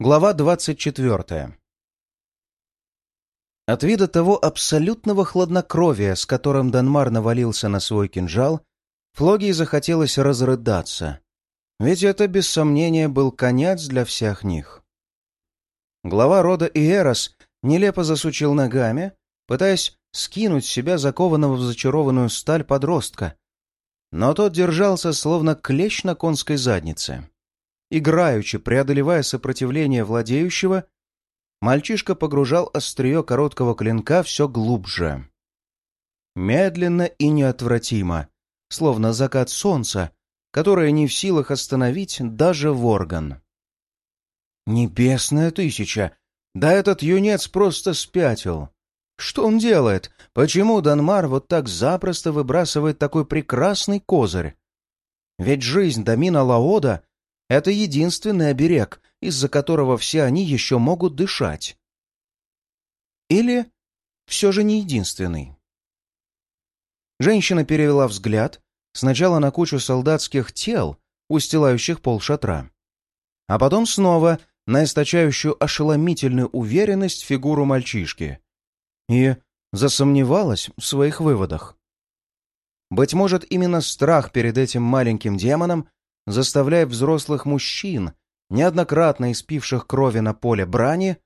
Глава 24. От вида того абсолютного хладнокровия, с которым Данмар навалился на свой кинжал, Флогии захотелось разрыдаться. Ведь это, без сомнения, был конец для всех них. Глава рода Иерос нелепо засучил ногами, пытаясь скинуть с себя закованного в зачарованную сталь подростка. Но тот держался, словно клещ на конской заднице. Играючи, преодолевая сопротивление владеющего, мальчишка погружал острие короткого клинка все глубже. Медленно и неотвратимо, словно закат солнца, которое не в силах остановить даже Ворган. «Небесная тысяча! Да этот юнец просто спятил! Что он делает? Почему Данмар вот так запросто выбрасывает такой прекрасный козырь? Ведь жизнь Дамина Лаода это единственный оберег, из-за которого все они еще могут дышать. Или все же не единственный. Женщина перевела взгляд сначала на кучу солдатских тел, устилающих пол шатра, а потом снова на источающую ошеломительную уверенность фигуру мальчишки и засомневалась в своих выводах. Быть может, именно страх перед этим маленьким демоном заставляя взрослых мужчин, неоднократно испивших крови на поле брани,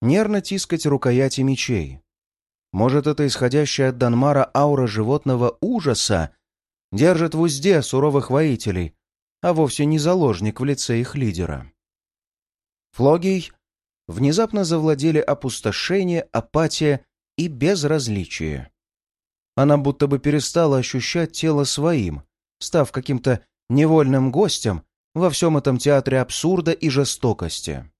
нервно тискать рукояти мечей. Может, это исходящая от Данмара аура животного ужаса держит в узде суровых воителей, а вовсе не заложник в лице их лидера. Флогий внезапно завладели опустошение, апатия и безразличие. Она будто бы перестала ощущать тело своим, став каким-то невольным гостем во всем этом театре абсурда и жестокости.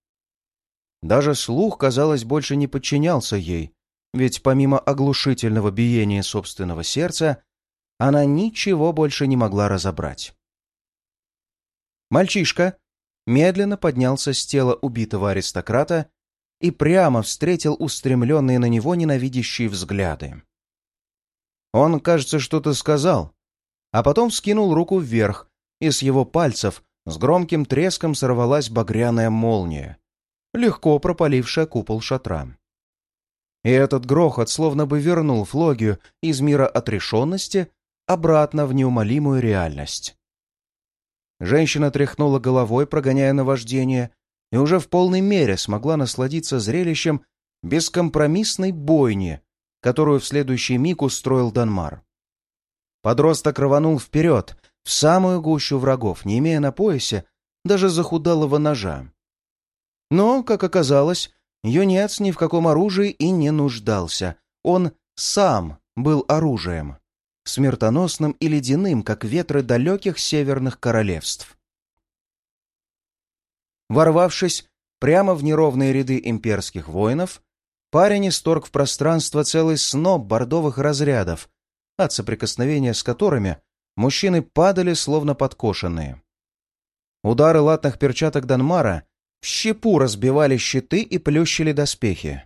Даже слух, казалось, больше не подчинялся ей, ведь помимо оглушительного биения собственного сердца, она ничего больше не могла разобрать. Мальчишка медленно поднялся с тела убитого аристократа и прямо встретил устремленные на него ненавидящие взгляды. Он, кажется, что-то сказал, а потом вскинул руку вверх, и с его пальцев с громким треском сорвалась багряная молния, легко пропалившая купол шатра. И этот грохот словно бы вернул Флогию из мира отрешенности обратно в неумолимую реальность. Женщина тряхнула головой, прогоняя наваждение, и уже в полной мере смогла насладиться зрелищем бескомпромиссной бойни, которую в следующий миг устроил Данмар. Подросток рванул вперед, в самую гущу врагов, не имея на поясе даже захудалого ножа. Но, как оказалось, юнец ни в каком оружии и не нуждался. Он сам был оружием, смертоносным и ледяным, как ветры далеких северных королевств. Ворвавшись прямо в неровные ряды имперских воинов, парень исторг в пространство целый сноп бордовых разрядов, от соприкосновения с которыми мужчины падали, словно подкошенные. Удары латных перчаток Данмара в щепу разбивали щиты и плющили доспехи.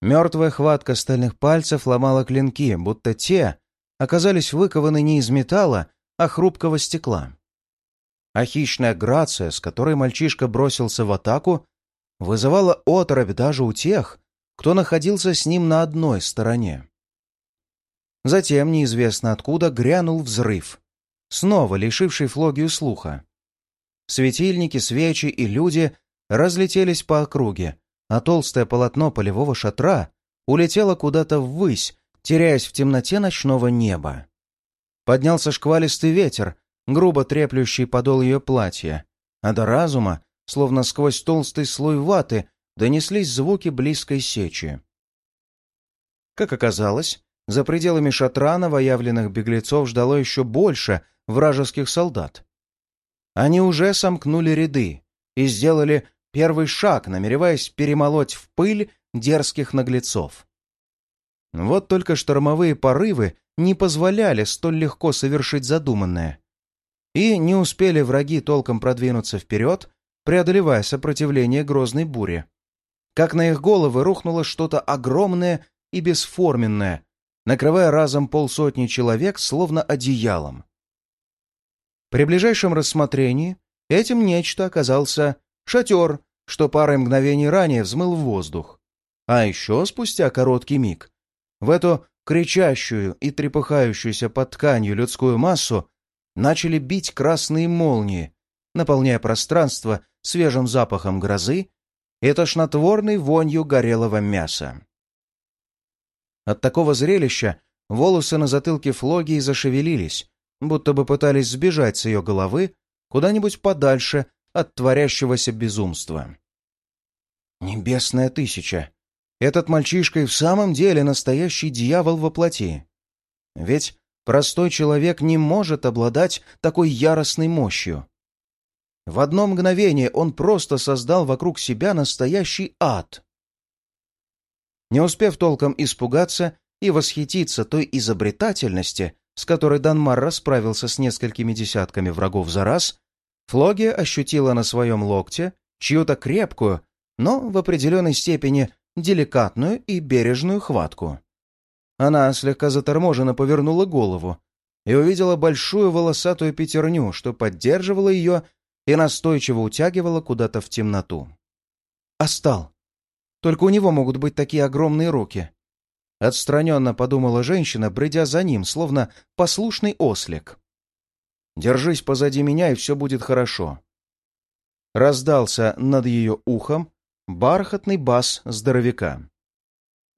Мертвая хватка стальных пальцев ломала клинки, будто те оказались выкованы не из металла, а хрупкого стекла. А хищная грация, с которой мальчишка бросился в атаку, вызывала оторопь даже у тех, кто находился с ним на одной стороне. Затем, неизвестно откуда, грянул взрыв, снова лишивший Флогию слуха. Светильники, свечи и люди разлетелись по округе, а толстое полотно полевого шатра улетело куда-то ввысь, теряясь в темноте ночного неба. Поднялся шквалистый ветер, грубо треплющий подол ее платья, а до разума, словно сквозь толстый слой ваты, донеслись звуки близкой сечи. Как оказалось, за пределами шатра новоявленных беглецов ждало еще больше вражеских солдат. Они уже сомкнули ряды и сделали первый шаг, намереваясь перемолоть в пыль дерзких наглецов. Вот только штормовые порывы не позволяли столь легко совершить задуманное. И не успели враги толком продвинуться вперед, преодолевая сопротивление грозной бури. Как на их головы рухнуло что-то огромное и бесформенное, накрывая разом полсотни человек словно одеялом. При ближайшем рассмотрении этим нечто оказался шатер что парой мгновений ранее взмыл в воздух. А еще спустя короткий миг в эту кричащую и трепыхающуюся под тканью людскую массу начали бить красные молнии, наполняя пространство свежим запахом грозы и тошнотворной вонью горелого мяса. От такого зрелища волосы на затылке Флогии зашевелились, будто бы пытались сбежать с ее головы куда-нибудь подальше от творящегося безумства. «Небесная тысяча! Этот мальчишка и в самом деле настоящий дьявол во плоти. Ведь простой человек не может обладать такой яростной мощью. В одно мгновение он просто создал вокруг себя настоящий ад. Не успев толком испугаться и восхититься той изобретательности, с которой Данмар расправился с несколькими десятками врагов за раз, Флогия ощутила на своем локте чью-то крепкую, но в определенной степени деликатную и бережную хватку. Она слегка заторможенно повернула голову и увидела большую волосатую пятерню, что поддерживала ее и настойчиво утягивала куда-то в темноту. «Остал. Только у него могут быть такие огромные руки». Отстраненно подумала женщина, бредя за ним, словно послушный ослик. «Держись позади меня, и все будет хорошо». Раздался над ее ухом бархатный бас здоровяка.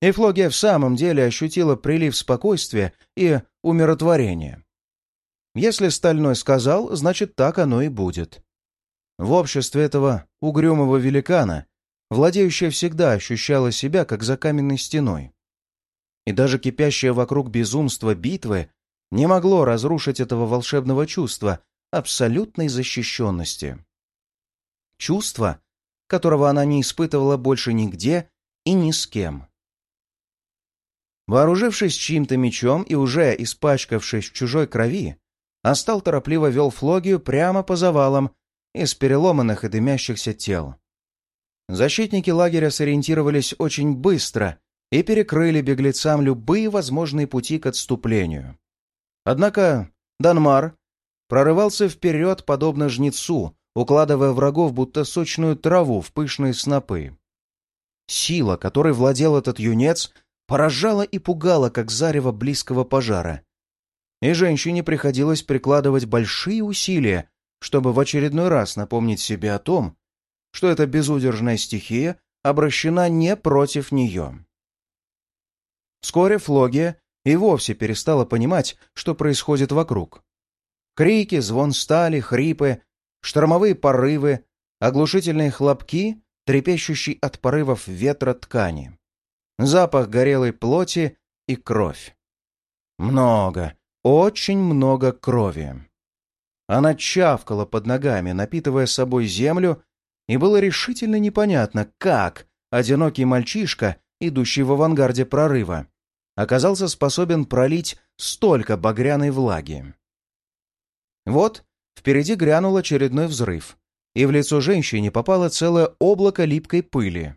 Эфлогия в самом деле ощутила прилив спокойствия и умиротворения. Если Стальной сказал, значит, так оно и будет. В обществе этого угрюмого великана владеющая всегда ощущала себя как за каменной стеной. И даже кипящее вокруг безумство битвы не могло разрушить этого волшебного чувства абсолютной защищенности. Чувство, которого она не испытывала больше нигде и ни с кем. Вооружившись чьим-то мечом и уже испачкавшись в чужой крови, Астал торопливо вел флогию прямо по завалам из переломанных и дымящихся тел. Защитники лагеря сориентировались очень быстро и перекрыли беглецам любые возможные пути к отступлению. Однако Данмар прорывался вперед, подобно жнецу, укладывая врагов будто сочную траву в пышные снопы. Сила, которой владел этот юнец, поражала и пугала, как зарево близкого пожара. И женщине приходилось прикладывать большие усилия, чтобы в очередной раз напомнить себе о том, что эта безудержная стихия обращена не против нее. Вскоре Флогия и вовсе перестала понимать, что происходит вокруг. Крики, звон стали, хрипы, штормовые порывы, оглушительные хлопки, трепещущий от порывов ветра ткани, запах горелой плоти и кровь. Много, очень много крови. Она чавкала под ногами, напитывая собой землю, и было решительно непонятно, как одинокий мальчишка, идущий в авангарде прорыва, оказался способен пролить столько багряной влаги. Вот Впереди грянул очередной взрыв, и в лицо женщине попало целое облако липкой пыли.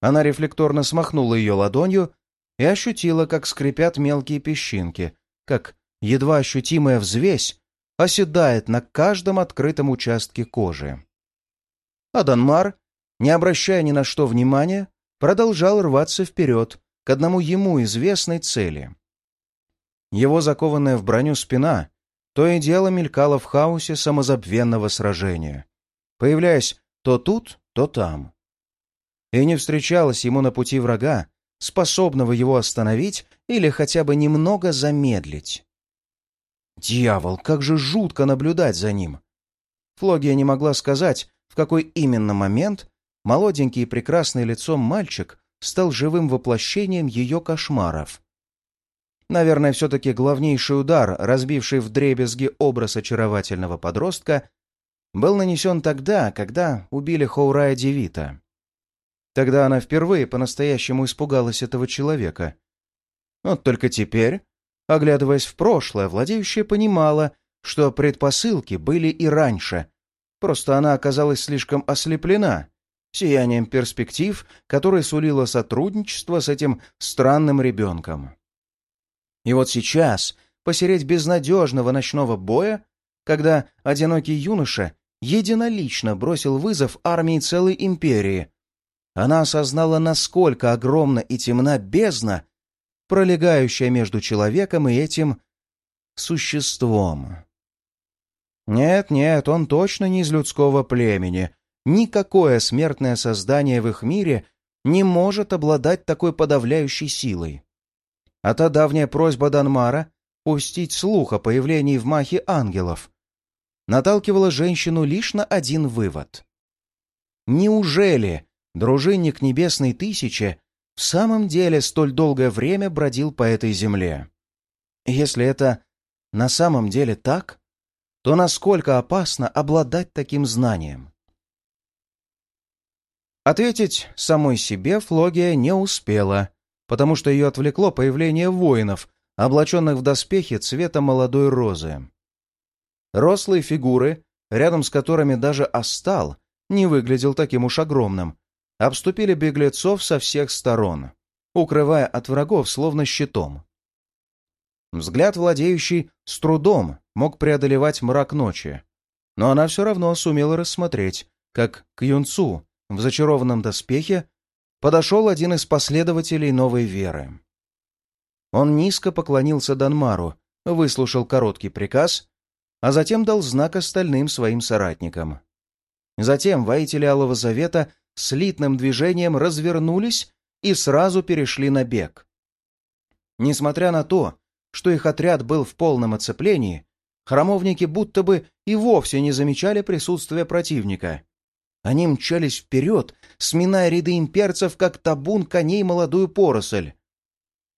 Она рефлекторно смахнула ее ладонью и ощутила, как скрипят мелкие песчинки, как едва ощутимая взвесь оседает на каждом открытом участке кожи. А Данмар, не обращая ни на что внимания, продолжал рваться вперед к одному ему известной цели. Его закованная в броню спина то и дело мелькало в хаосе самозабвенного сражения, появляясь то тут, то там. И не встречалось ему на пути врага, способного его остановить или хотя бы немного замедлить. Дьявол, как же жутко наблюдать за ним! Флогия не могла сказать, в какой именно момент молоденький и прекрасный лицом мальчик стал живым воплощением ее кошмаров. Наверное, все-таки главнейший удар, разбивший вдребезги образ очаровательного подростка, был нанесен тогда, когда убили Хоурая Девита. Тогда она впервые по-настоящему испугалась этого человека. Вот только теперь, оглядываясь в прошлое, владеющая понимала, что предпосылки были и раньше, просто она оказалась слишком ослеплена сиянием перспектив, которые сулило сотрудничество с этим странным ребенком. И вот сейчас, посереть безнадежного ночного боя, когда одинокий юноша единолично бросил вызов армии целой империи. Она осознала, насколько огромна и темна бездна, пролегающая между человеком и этим существом. Нет-нет, он точно не из людского племени. Никакое смертное создание в их мире не может обладать такой подавляющей силой. А та давняя просьба Данмара пустить слух о появлении в Махе ангелов наталкивала женщину лишь на один вывод. Неужели дружинник Небесной Тысячи в самом деле столь долгое время бродил по этой земле? Если это на самом деле так, то насколько опасно обладать таким знанием? Ответить самой себе Флогия не успела, потому что ее отвлекло появление воинов, облаченных в доспехи цвета молодой розы. Рослые фигуры, рядом с которыми даже Астал не выглядел таким уж огромным, обступили беглецов со всех сторон, укрывая от врагов словно щитом. Взгляд владеющий с трудом мог преодолевать мрак ночи, но она все равно сумела рассмотреть, как к юнцу в зачарованном доспехе подошел один из последователей новой веры. Он низко поклонился Данмару, выслушал короткий приказ, а затем дал знак остальным своим соратникам. Затем воители Алого Завета слитным движением развернулись и сразу перешли на бег. Несмотря на то, что их отряд был в полном оцеплении, храмовники будто бы и вовсе не замечали присутствия противника. Они мчались вперед, сминая ряды имперцев, как табун коней молодую поросль.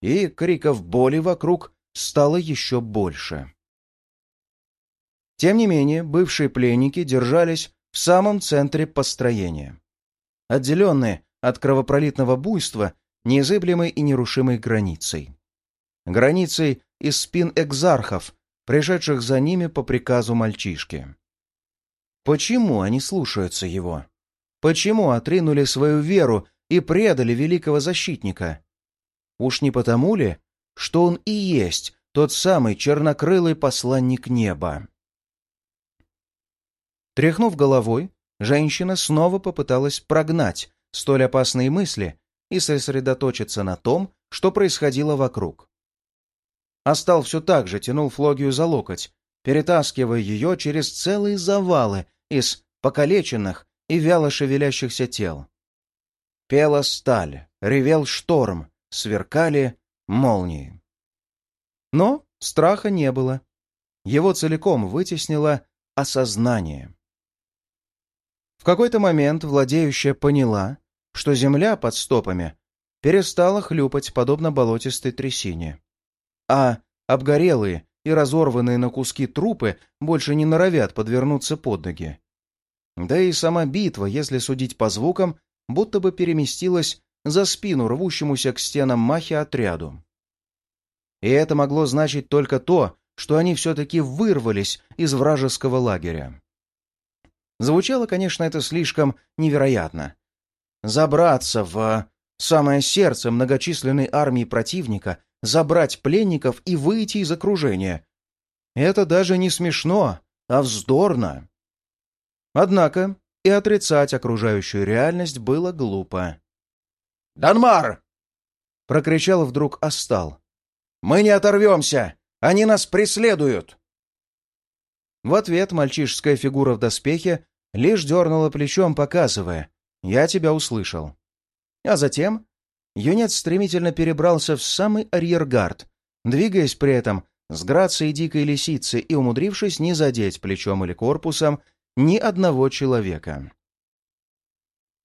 И криков боли вокруг стало еще больше. Тем не менее, бывшие пленники держались в самом центре построения. Отделенные от кровопролитного буйства неизыблемой и нерушимой границей. Границей из спин экзархов, пришедших за ними по приказу мальчишки. Почему они слушаются его? Почему отринули свою веру и предали великого защитника? Уж не потому ли, что он и есть тот самый чернокрылый посланник неба? Тряхнув головой, женщина снова попыталась прогнать столь опасные мысли и сосредоточиться на том, что происходило вокруг. Астал все так же тянул Флогию за локоть, перетаскивая ее через целые завалы из покалеченных и вяло шевелящихся тел. Пела сталь, ревел шторм, сверкали молнии. Но страха не было. Его целиком вытеснило осознание. В какой-то момент владеющая поняла, что земля под стопами перестала хлюпать, подобно болотистой трясине. А обгорелые и разорванные на куски трупы больше не норовят подвернуться под ноги. Да и сама битва, если судить по звукам, будто бы переместилась за спину рвущемуся к стенам махи отряду. И это могло значить только то, что они все-таки вырвались из вражеского лагеря. Звучало, конечно, это слишком невероятно. Забраться в самое сердце многочисленной армии противника, забрать пленников и выйти из окружения. Это даже не смешно, а вздорно. Однако и отрицать окружающую реальность было глупо. «Данмар!» — прокричал вдруг Астал. «Мы не оторвемся! Они нас преследуют!» В ответ мальчишеская фигура в доспехе лишь дернула плечом, показывая «Я тебя услышал». А затем юнец стремительно перебрался в самый арьергард, двигаясь при этом с грацией дикой лисицы и умудрившись не задеть плечом или корпусом ни одного человека.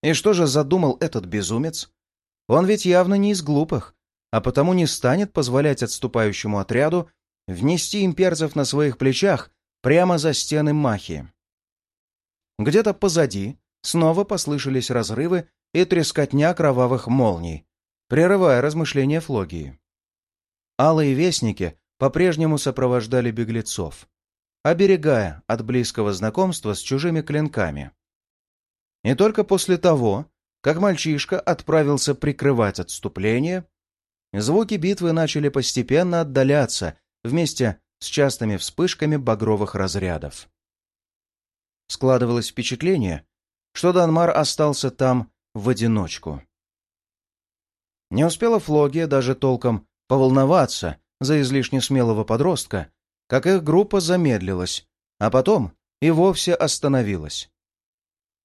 И что же задумал этот безумец? Он ведь явно не из глупых, а потому не станет позволять отступающему отряду внести имперцев на своих плечах прямо за стены Махи. Где-то позади снова послышались разрывы и трескотня кровавых молний, прерывая размышления Флогии. Алые вестники по-прежнему сопровождали беглецов оберегая от близкого знакомства с чужими клинками. И только после того, как мальчишка отправился прикрывать отступление, звуки битвы начали постепенно отдаляться вместе с частыми вспышками багровых разрядов. Складывалось впечатление, что Данмар остался там в одиночку. Не успела Флогия даже толком поволноваться за излишне смелого подростка, как их группа замедлилась, а потом и вовсе остановилась.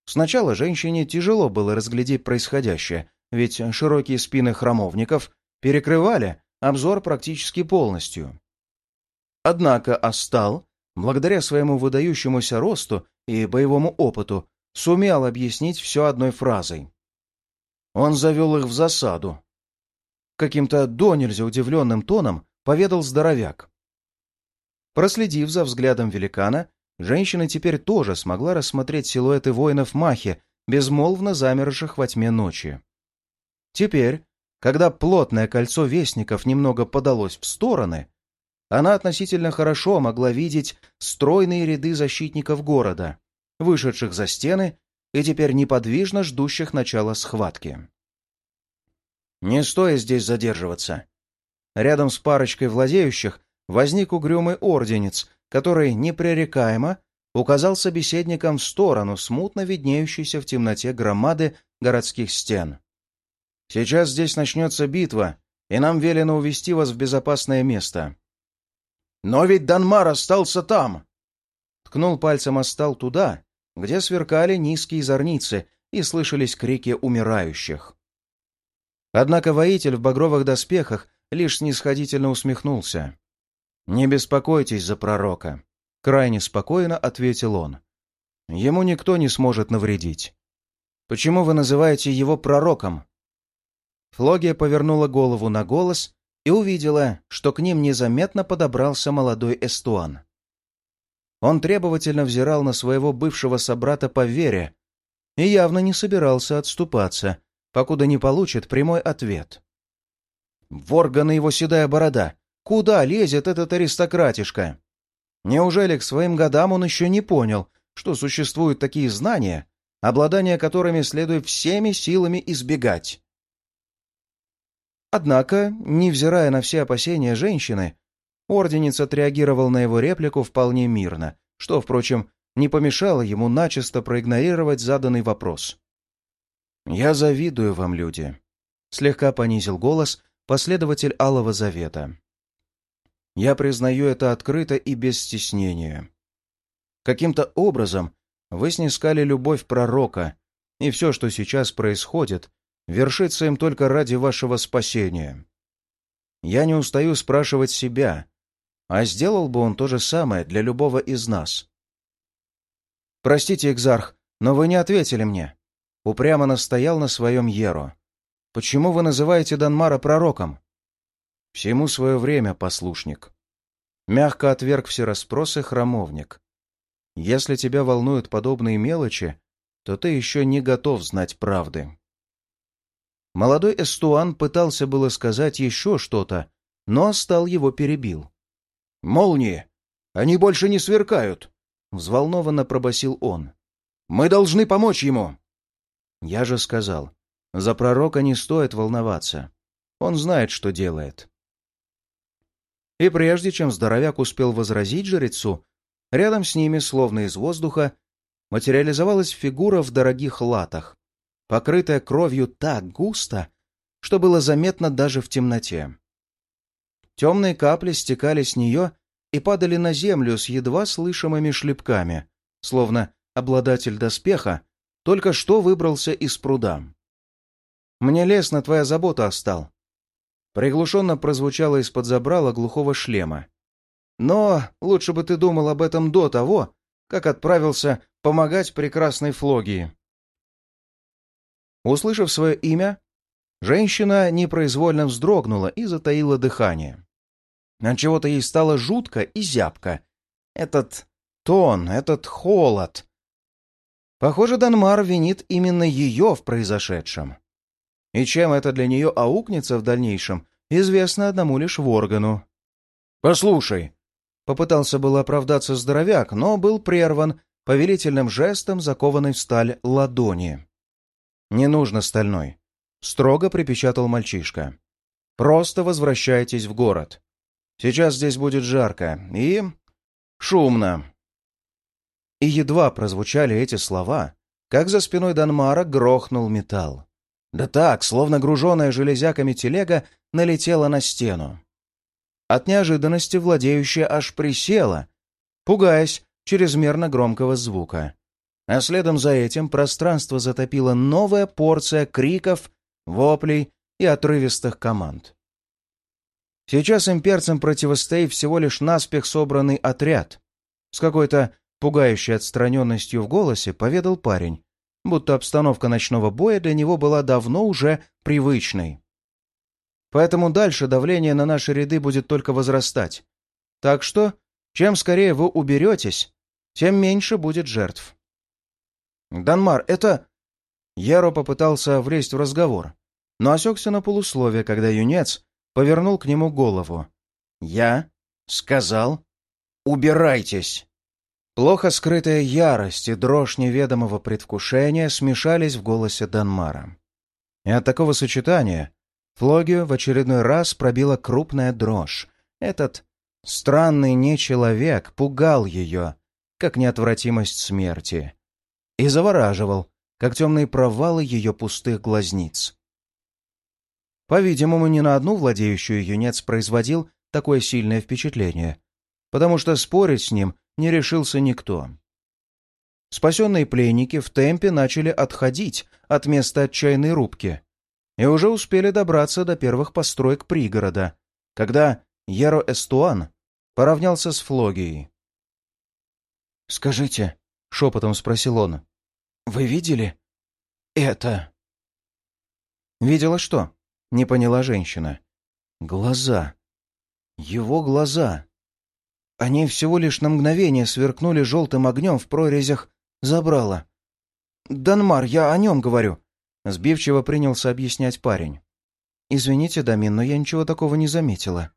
Сначала женщине тяжело было разглядеть происходящее, ведь широкие спины храмовников перекрывали обзор практически полностью. Однако Астал, благодаря своему выдающемуся росту и боевому опыту, сумел объяснить все одной фразой. Он завел их в засаду. Каким-то до нельзя удивленным тоном поведал здоровяк. Проследив за взглядом великана, женщина теперь тоже смогла рассмотреть силуэты воинов Махи, безмолвно замерших во тьме ночи. Теперь, когда плотное кольцо вестников немного подалось в стороны, она относительно хорошо могла видеть стройные ряды защитников города, вышедших за стены и теперь неподвижно ждущих начала схватки. Не стоя здесь задерживаться. Рядом с парочкой владеющих возник угрюмый орденец, который непререкаемо указал собеседникам в сторону смутно виднеющейся в темноте громады городских стен. «Сейчас здесь начнется битва, и нам велено увести вас в безопасное место». «Но ведь Данмар остался там!» Ткнул пальцем остал туда, где сверкали низкие зорницы и слышались крики умирающих. Однако воитель в багровых доспехах лишь снисходительно усмехнулся. «Не беспокойтесь за пророка», — крайне спокойно ответил он. «Ему никто не сможет навредить. Почему вы называете его пророком?» Флогия повернула голову на голос и увидела, что к ним незаметно подобрался молодой Эстуан. Он требовательно взирал на своего бывшего собрата по вере и явно не собирался отступаться, покуда не получит прямой ответ. Ворган и его седая борода Куда лезет этот аристократишка? Неужели к своим годам он еще не понял, что существуют такие знания, обладание которыми следует всеми силами избегать? Однако, невзирая на все опасения женщины, Орденец отреагировал на его реплику вполне мирно, что, впрочем, не помешало ему начисто проигнорировать заданный вопрос. «Я завидую вам, люди», — слегка понизил голос последователь Алого Завета. Я признаю это открыто и без стеснения. Каким-то образом вы снискали любовь пророка, и все, что сейчас происходит, вершится им только ради вашего спасения. Я не устаю спрашивать себя, а сделал бы он то же самое для любого из нас. Простите, Экзарх, но вы не ответили мне. Упрямо настоял на своем Еро. Почему вы называете Данмара пророком? Всему свое время, послушник. Мягко отверг все расспросы храмовник. Если тебя волнуют подобные мелочи, то ты еще не готов знать правды. Молодой Эстуан пытался было сказать еще что-то, но стал его перебил. «Молнии! Они больше не сверкают!» — взволнованно пробасил он. «Мы должны помочь ему!» Я же сказал, за пророка не стоит волноваться. Он знает, что делает. И прежде чем здоровяк успел возразить жрецу, рядом с ними, словно из воздуха, материализовалась фигура в дорогих латах, покрытая кровью так густо, что было заметно даже в темноте. Темные капли стекали с нее и падали на землю с едва слышимыми шлепками, словно обладатель доспеха только что выбрался из пруда. «Мне лестно твоя забота, остал», приглушенно прозвучало из-под забрала глухого шлема. «Но лучше бы ты думал об этом до того, как отправился помогать прекрасной Флогии». Услышав свое имя, женщина непроизвольно вздрогнула и затаила дыхание. Отчего-то ей стало жутко и зябко. Этот тон, этот холод. Похоже, Данмар винит именно ее в произошедшем. И чем это для нее аукнется в дальнейшем, известно одному лишь Воргану. «Послушай», — попытался был оправдаться здоровяк, но был прерван повелительным жестом, закованной в сталь ладони. «Не нужно стальной», — строго припечатал мальчишка. «Просто возвращайтесь в город. Сейчас здесь будет жарко и... шумно. И едва прозвучали эти слова, как за спиной Данмара грохнул металл. Да так, словно груженная железяками телега налетела на стену. От неожиданности владеющая аж присела, пугаясь чрезмерно громкого звука. А следом за этим пространство затопила новая порция криков, воплей и отрывистых команд. Сейчас имперцам противостоит всего лишь наспех собранный отряд. С какой-то пугающей отстраненностью в голосе поведал парень, будто обстановка ночного боя для него была давно уже привычной. Поэтому дальше давление на наши ряды будет только возрастать. Так что, чем скорее вы уберетесь, тем меньше будет жертв. «Данмар, это...» Яро попытался влезть в разговор, но осекся на полусловие, когда юнец повернул к нему голову. «Я сказал, убирайтесь!» Плохо скрытая ярость и дрожь неведомого предвкушения смешались в голосе Данмара. И от такого сочетания Флогию в очередной раз пробила крупная дрожь. Этот странный нечеловек пугал ее, как неотвратимость смерти, и завораживал, как темные провалы ее пустых глазниц. По-видимому, ни на одну владеющую юнец производил такое сильное впечатление, потому что спорить с ним не решился никто. Спасенные пленники в темпе начали отходить от места отчаянной рубки и уже успели добраться до первых построек пригорода, когда Яро Эстуан поравнялся с Флогией. «Скажите», — шепотом спросил он, — «вы видели это?» «Видела что?» — не поняла женщина. «Глаза. Его глаза. Они всего лишь на мгновение сверкнули желтым огнем в прорезях забрала. «Данмар, я о нем говорю», — сбивчиво принялся объяснять парень. «Извините, Дамин, но я ничего такого не заметила».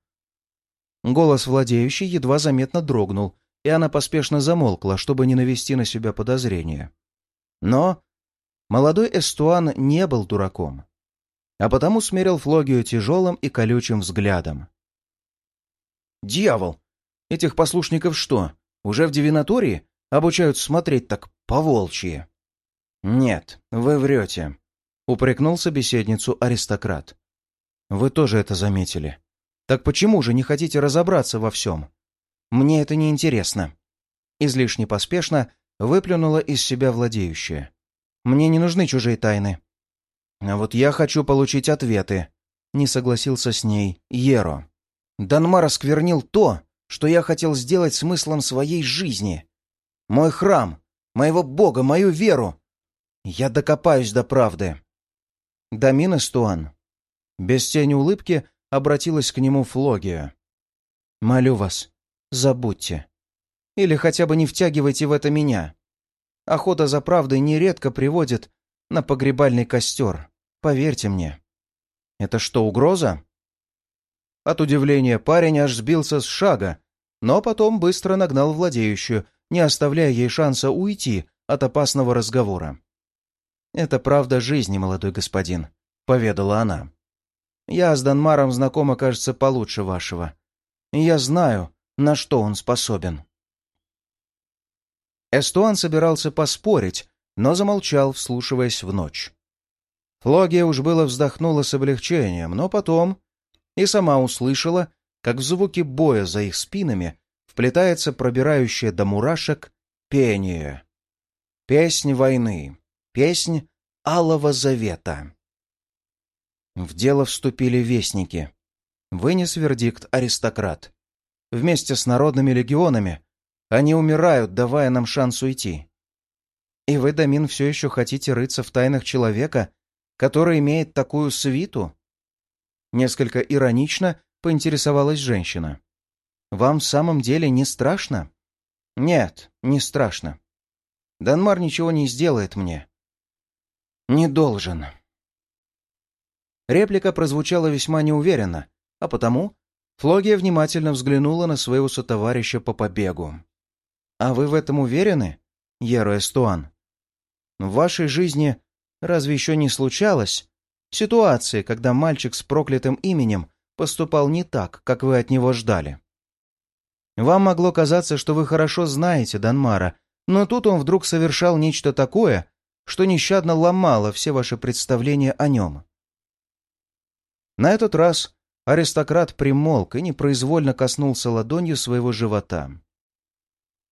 Голос владеющий едва заметно дрогнул, и она поспешно замолкла, чтобы не навести на себя подозрения. Но молодой Эстуан не был дураком, а потому смерил Флогию тяжелым и колючим взглядом. «Дьявол! Этих послушников что, уже в девинатории обучают смотреть так по-волчьи? Нет, вы врете, — упрекнул собеседницу аристократ. Вы тоже это заметили. Так почему же не хотите разобраться во всем? Мне это не интересно. Излишне поспешно выплюнула из себя владеющая. Мне не нужны чужие тайны. А вот я хочу получить ответы. Не согласился с ней Еро. Данмар осквернил то, что я хотел сделать смыслом своей жизни. Мой храм, моего бога, мою веру. Я докопаюсь до правды. Дамина Стуан. Без тени улыбки обратилась к нему Флогия. «Молю вас, забудьте. Или хотя бы не втягивайте в это меня. Охота за правдой нередко приводит на погребальный костер, поверьте мне. Это что, угроза?» От удивления парень аж сбился с шага, но потом быстро нагнал владеющую, не оставляя ей шанса уйти от опасного разговора. «Это правда жизни, молодой господин», — поведала она. «Я с Данмаром знакома, кажется, получше вашего. Я знаю, на что он способен». Эстуан собирался поспорить, но замолчал, вслушиваясь в ночь. Флогия уж было вздохнула с облегчением, но потом и сама услышала, как в звуки боя за их спинами вплетается пробирающее до мурашек пение. Песнь войны, песнь Алого Завета. В дело вступили вестники. Вынес вердикт аристократ. Вместе с народными легионами они умирают, давая нам шанс уйти. И вы, Дамин, все еще хотите рыться в тайнах человека, который имеет такую свиту? Несколько иронично поинтересовалась женщина. «Вам в самом деле не страшно?» «Нет, не страшно. Данмар ничего не сделает мне». «Не должен». Реплика прозвучала весьма неуверенно, а потому Флогия внимательно взглянула на своего сотоварища по побегу. «А вы в этом уверены, Еро Эстуан? В вашей жизни разве еще не случалось ситуации, когда мальчик с проклятым именем поступал не так, как вы от него ждали. Вам могло казаться, что вы хорошо знаете Данмара, Но тут он вдруг совершал нечто такое, что нещадно ломало все ваши представления о нем. На этот раз аристократ примолк и непроизвольно коснулся ладонью своего живота.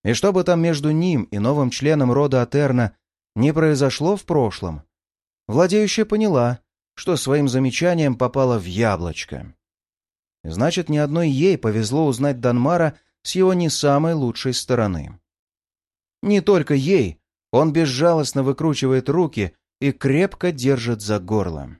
И что бы там между ним и новым членом рода Атерна не произошло в прошлом, владеющая поняла, что своим замечанием попала в яблочко. Значит, ни одной ей повезло узнать Данмара с его не самой лучшей стороны. Не только ей, он безжалостно выкручивает руки и крепко держит за горло.